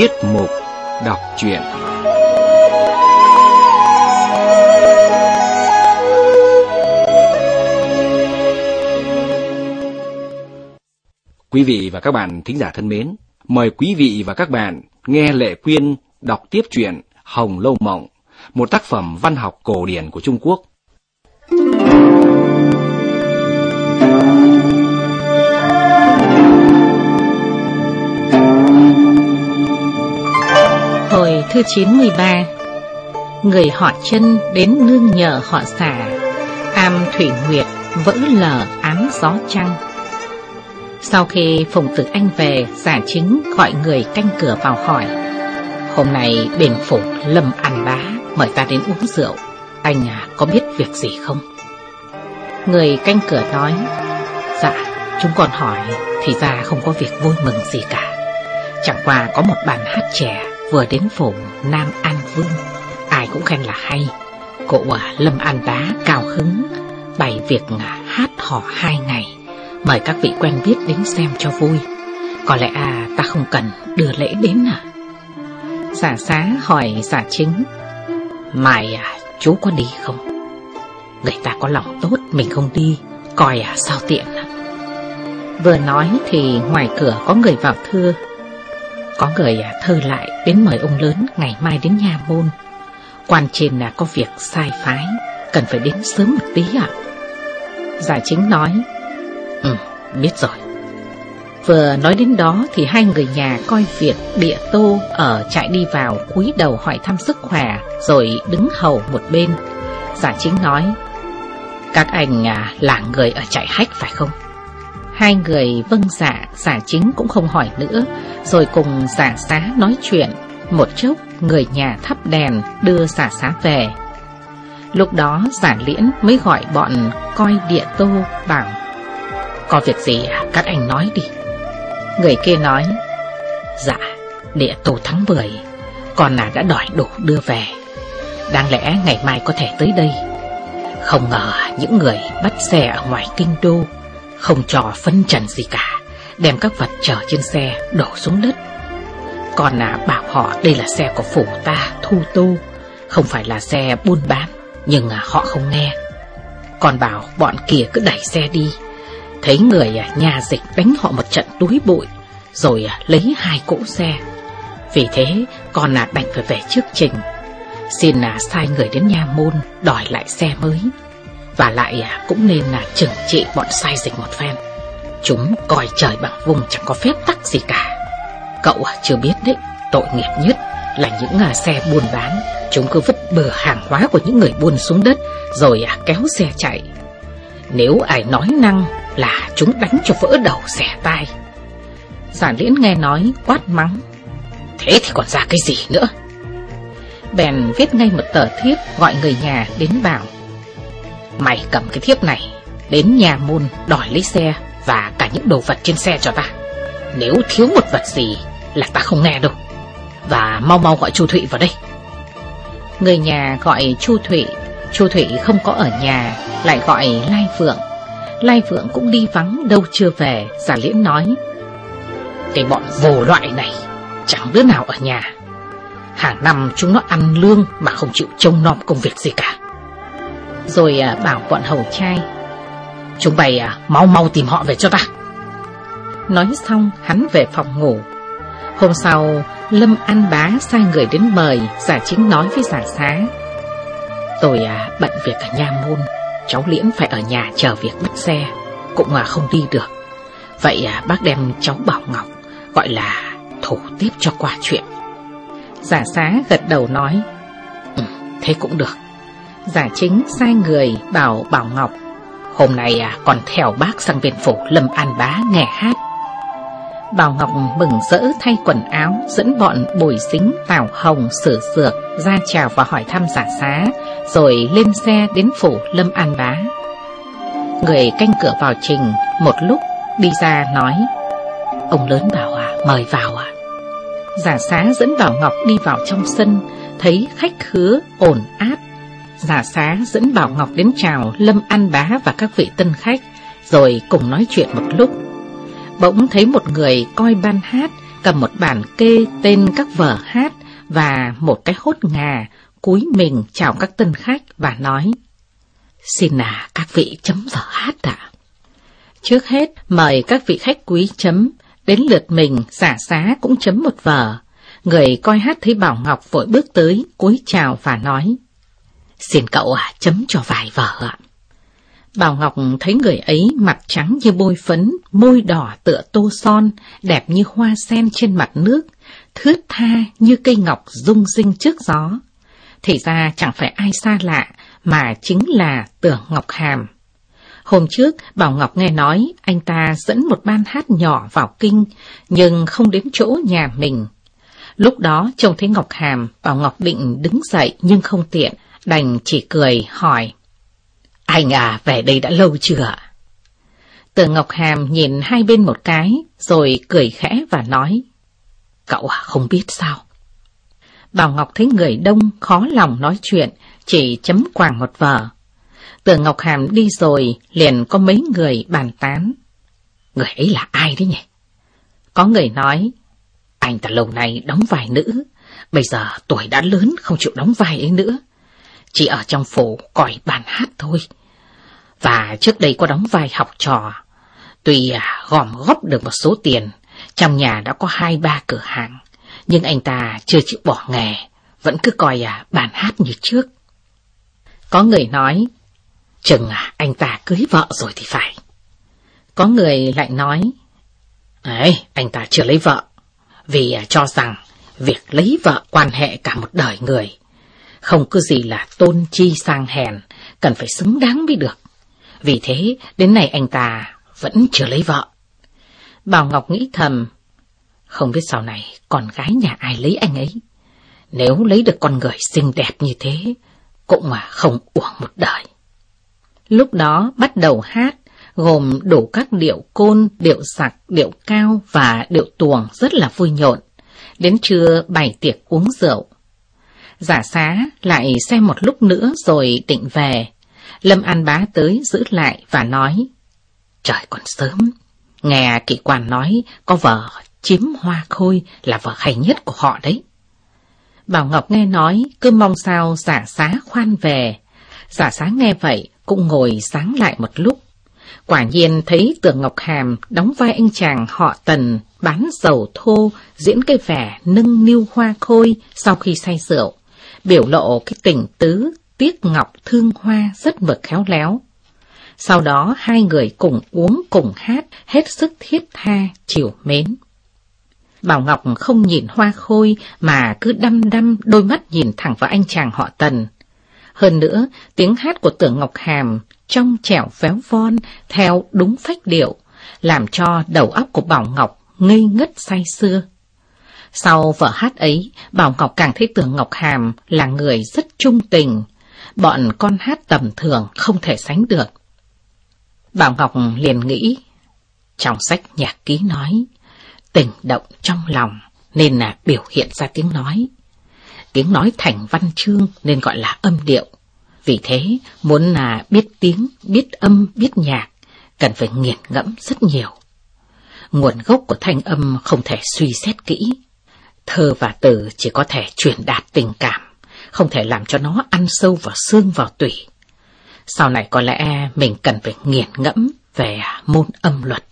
Tiết mục đọc truyện Quý vị và các bạn thính giả thân mến, mời quý vị và các bạn nghe Lệ Quyên đọc tiếp truyện Hồng Lâu Mộng, một tác phẩm văn học cổ điển của Trung Quốc. Thứ 93 Người họ chân đến nương nhờ họ xả. Am Thủy Nguyệt vỡ lở án gió trăng. Sau khi Phùng Tử Anh về Giả chính gọi người canh cửa vào hỏi. Hôm nay đền phủ Lâm ăn Bá Mời ta đến uống rượu. Anh à, có biết việc gì không? Người canh cửa nói. Dạ chúng còn hỏi Thì ra không có việc vui mừng gì cả. Chẳng qua có một bàn hát trẻ Vừa đến phủ Nam An Vương. Ai cũng khen là hay. Cụ à, Lâm An Bá cao hứng, Bày việc à, hát hò hai ngày, Mời các vị quen biết đến xem cho vui. Có lẽ à ta không cần đưa lễ đến à? Giả xá hỏi giả chính Mai à chú có đi không? Người ta có lòng tốt, Mình không đi, Coi à sao tiện à? Vừa nói thì ngoài cửa có người vào thưa. Có người à, thơ lại đến mời ông lớn ngày mai đến nhà môn Quan trên là có việc sai phái Cần phải đến sớm một tí ạ Giả chính nói Ừ biết rồi Vừa nói đến đó thì hai người nhà coi việc địa tô ở chạy đi vào cúi đầu hỏi thăm sức khỏe rồi đứng hầu một bên. Giả chính nói, các anh à, là người ở chạy hách phải không? Hai người vâng dạ, giả chính cũng không hỏi nữa, rồi cùng giả xá nói chuyện. Một chốc, người nhà thắp đèn đưa giả xá về. Lúc đó giả liễn mới gọi bọn coi địa tô bảo, có việc gì à, các anh nói đi. Người kia nói Dạ địa tô tháng 10 Con là đã đòi đủ đưa về Đáng lẽ ngày mai có thể tới đây Không ngờ những người bắt xe ở ngoài kinh đô không cho phân trần gì cả Đem các vật chở trên xe đổ xuống đất. Còn là bảo họ đây là xe của phủ ta thu tu Không phải là xe buôn bán Nhưng à, họ không nghe. Còn bảo bọn kia cứ đẩy xe đi. Thấy người à, nhà dịch đánh họ một trận túi bụi Rồi à, lấy hai cỗ xe. Vì thế con là đành phải về trước trình. Xin là sai người đến nhà môn Đòi lại xe mới. Và lại à, cũng nên là trừng trị bọn sai dịch một phen Chúng coi trời bằng vùng chẳng có phép tắc gì cả Cậu à, chưa biết đấy, Tội nghiệp nhất là những à, xe buôn bán Chúng cứ vứt bừa hàng hóa của những người buôn xuống đất, Rồi kéo xe chạy Nếu ai nói năng là chúng đánh cho vỡ đầu xẻ tai. Giả liễn nghe nói, quát mắng. Thế thì còn ra cái gì nữa? Bèn viết ngay một tờ thiếp gọi người nhà đến bảo. Mày cầm cái thiếp này đến nhà môn đòi lấy xe và cả những đồ vật trên xe cho ta. Nếu thiếu một vật gì là ta không nghe đâu. Và mau mau gọi Chu Thụy vào đây. Người nhà gọi Chu Thụy, Chu Thụy không có ở nhà, lại gọi Lai Phượng Lai phượng cũng đi vắng đâu chưa về Giả Liễn nói Cái bọn vô loại này Chẳng đứa nào ở nhà Hàng năm chúng nó ăn lương Mà không chịu trông nom công việc gì cả rồi à, bảo bọn hầu trai Chúng bày à, mau mau tìm họ về cho ta Nói xong hắn về phòng ngủ Hôm sau Lâm An Bá sai người đến mời Giả chính nói với giả xá Tôi à, bận việc ở nha môn cháu Liễn phải ở nhà chờ việc bắt xe, cũng à, không đi được. Vậy à, bác đem cháu Bảo Ngọc, gọi là thủ tiếp cho qua chuyện. Giả xá gật đầu nói, ừ, thế cũng được. Giả chính sai người bảo Bảo Ngọc, hôm nay à, còn theo bác sang viện phủ Lâm An Bá nghe hát. Bảo Ngọc mừng rỡ thay quần áo, dẫn bọn bồi dính, tảo hồng, sử dược ra chào và hỏi thăm giả xá, rồi lên xe đến phủ Lâm An Bá. Người canh cửa vào trình, một lúc đi ra nói, ông lớn bảo à, mời vào à. Giả xá dẫn Bảo Ngọc đi vào trong sân, thấy khách khứa ổn áp. Giả xá dẫn Bảo Ngọc đến chào Lâm An Bá và các vị tân khách, rồi cùng nói chuyện một lúc bỗng thấy một người coi ban hát cầm một bản kê tên các vở hát và một cái hốt ngà, cúi mình chào các tân khách và nói Xin à các vị chấm vở hát ạ. Trước hết mời các vị khách quý chấm, đến lượt mình giả xá cũng chấm một vở. Người coi hát thấy Bảo Ngọc vội bước tới, cúi chào và nói Xin cậu à chấm cho vài vở ạ. Bảo Ngọc thấy người ấy mặt trắng như bôi phấn, môi đỏ tựa tô son, đẹp như hoa sen trên mặt nước, thướt tha như cây ngọc rung rinh trước gió. Thì ra chẳng phải ai xa lạ, mà chính là Tưởng Ngọc Hàm. Hôm trước, Bảo Ngọc nghe nói anh ta dẫn một ban hát nhỏ vào kinh, nhưng không đến chỗ nhà mình. Lúc đó trông thấy Ngọc Hàm, Bảo Ngọc định đứng dậy nhưng không tiện, đành chỉ cười hỏi. Anh à, về đây đã lâu chưa? Tưởng Ngọc Hàm nhìn hai bên một cái, rồi cười khẽ và nói. Cậu à, không biết sao. Bảo Ngọc thấy người đông, khó lòng nói chuyện, chỉ chấm quàng một vở. Tưởng Ngọc Hàm đi rồi, liền có mấy người bàn tán. Người ấy là ai đấy nhỉ? Có người nói, anh ta lâu nay đóng vai nữ, bây giờ tuổi đã lớn không chịu đóng vai ấy nữa. Chỉ ở trong phủ còi bàn hát thôi. Và trước đây có đóng vai học trò. Tuy à, gom góp được một số tiền, trong nhà đã có hai ba cửa hàng, nhưng anh ta chưa chịu bỏ nghề, vẫn cứ coi à, bàn hát như trước. Có người nói, chừng à, anh ta cưới vợ rồi thì phải. Có người lại nói, ấy, anh ta chưa lấy vợ, vì à, cho rằng việc lấy vợ quan hệ cả một đời người. Không cứ gì là tôn chi sang hèn, cần phải xứng đáng mới được. Vì thế, đến nay anh ta vẫn chưa lấy vợ. Bảo Ngọc nghĩ thầm, không biết sau này con gái nhà ai lấy anh ấy. Nếu lấy được con người xinh đẹp như thế, cũng mà không uổng một đời. Lúc đó bắt đầu hát, gồm đủ các điệu côn, điệu sặc, điệu cao và điệu tuồng rất là vui nhộn. Đến trưa bày tiệc uống rượu. Giả xá lại xem một lúc nữa rồi định về. Lâm An Bá tới giữ lại và nói, Trời còn sớm, nghe kỵ quan nói có vợ chiếm hoa khôi là vợ hay nhất của họ đấy. Bảo Ngọc nghe nói, cứ mong sao giả xá khoan về. Giả xá nghe vậy, cũng ngồi sáng lại một lúc. Quả nhiên thấy Tường Ngọc Hàm đóng vai anh chàng họ Tần, bán dầu thô, diễn cái vẻ nâng niu hoa khôi sau khi say rượu. Biểu lộ cái tình tứ, tiếc ngọc thương hoa rất mực khéo léo. Sau đó hai người cùng uống cùng hát, hết sức thiết tha, chiều mến. Bảo Ngọc không nhìn hoa khôi mà cứ đăm đăm đôi mắt nhìn thẳng vào anh chàng họ Tần. Hơn nữa, tiếng hát của tưởng Ngọc Hàm trong trẻo véo von theo đúng phách điệu, làm cho đầu óc của Bảo Ngọc ngây ngất say xưa. Sau vở hát ấy, Bảo Ngọc càng thấy tưởng Ngọc Hàm là người rất trung tình, bọn con hát tầm thường không thể sánh được. Bảo Ngọc liền nghĩ, trong sách nhạc ký nói, tình động trong lòng nên là biểu hiện ra tiếng nói. Tiếng nói thành văn chương nên gọi là âm điệu. Vì thế, muốn là biết tiếng, biết âm, biết nhạc, cần phải nghiền ngẫm rất nhiều. Nguồn gốc của thanh âm không thể suy xét kỹ. Thơ và từ chỉ có thể truyền đạt tình cảm, không thể làm cho nó ăn sâu vào xương vào tủy. Sau này có lẽ mình cần phải nghiền ngẫm về môn âm luật.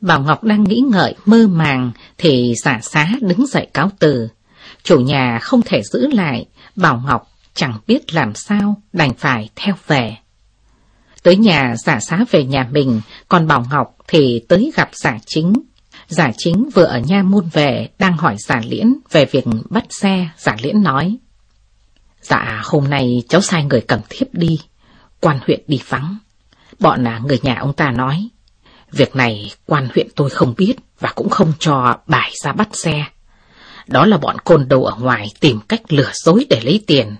Bảo Ngọc đang nghĩ ngợi mơ màng thì giả xá đứng dậy cáo từ. Chủ nhà không thể giữ lại, Bảo Ngọc chẳng biết làm sao đành phải theo về. Tới nhà giả xá về nhà mình, còn Bảo Ngọc thì tới gặp giả chính. Giả chính vừa ở nha môn về đang hỏi giả liễn về việc bắt xe, giả liễn nói. Dạ hôm nay cháu sai người cầm thiếp đi, quan huyện đi vắng. Bọn là người nhà ông ta nói, Việc này quan huyện tôi không biết và cũng không cho bài ra bắt xe. Đó là bọn côn đồ ở ngoài tìm cách lừa dối để lấy tiền.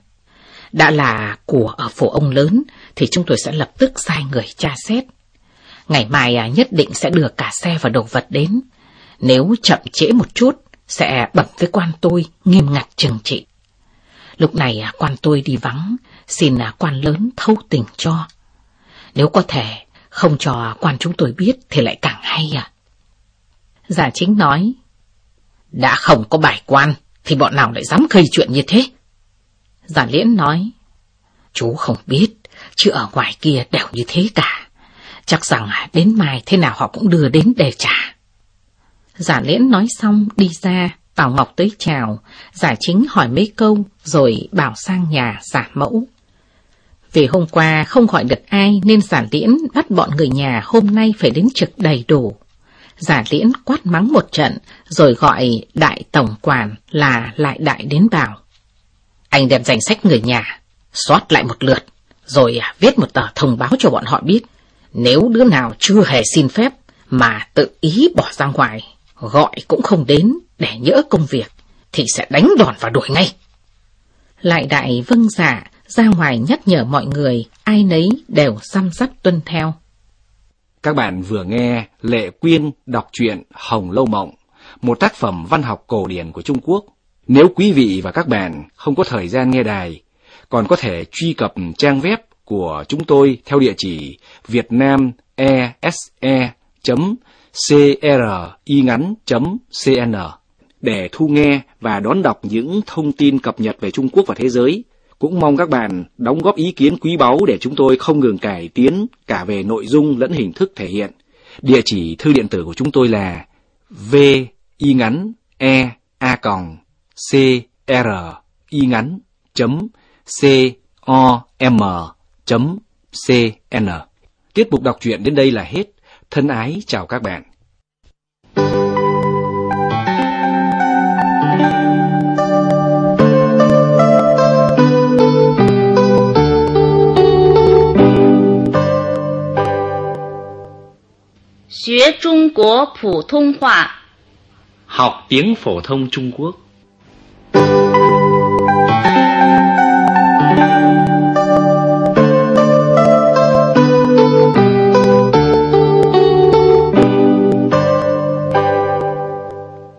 Đã là của ở phủ ông lớn thì chúng tôi sẽ lập tức sai người tra xét. Ngày mai à, nhất định sẽ đưa cả xe và đồ vật đến. Nếu chậm trễ một chút, sẽ bẩm với quan tôi nghiêm ngặt trừng trị. Lúc này à, quan tôi đi vắng, xin à, quan lớn thâu tình cho. Nếu có thể, không cho quan chúng tôi biết thì lại càng hay à. Giả chính nói, Đã không có bài quan, thì bọn nào lại dám gây chuyện như thế? Giả liễn nói, chú không biết, chứ ở ngoài kia đều như thế cả. Chắc rằng à, đến mai thế nào họ cũng đưa đến để trả. Giả liễn nói xong đi ra, Bảo Ngọc tới chào, giả chính hỏi mấy câu rồi bảo sang nhà giả mẫu. Vì hôm qua không gọi được ai nên giả liễn bắt bọn người nhà hôm nay phải đến trực đầy đủ. Giả liễn quát mắng một trận rồi gọi đại tổng quản là lại đại đến bảo. Anh đem danh sách người nhà, soát lại một lượt, rồi viết một tờ thông báo cho bọn họ biết. Nếu đứa nào chưa hề xin phép mà tự ý bỏ ra ngoài, gọi cũng không đến để nhỡ công việc, thì sẽ đánh đòn và đuổi ngay. Lại đại vâng giả ra ngoài nhắc nhở mọi người, ai nấy đều xăm sắp tuân theo. Các bạn vừa nghe Lệ Quyên đọc truyện Hồng Lâu Mộng, một tác phẩm văn học cổ điển của Trung Quốc. Nếu quý vị và các bạn không có thời gian nghe đài, còn có thể truy cập trang web của chúng tôi theo địa chỉ vietnamese.cringắn.cn để thu nghe và đón đọc những thông tin cập nhật về Trung Quốc và thế giới. Cũng mong các bạn đóng góp ý kiến quý báu để chúng tôi không ngừng cải tiến cả về nội dung lẫn hình thức thể hiện. Địa chỉ thư điện tử của chúng tôi là v y ngắn e a còng c r y ngắn chấm c o m chấm c n. Tiết mục đọc truyện đến đây là hết. Thân ái chào các bạn. Học tiếng phổ thông Trung Quốc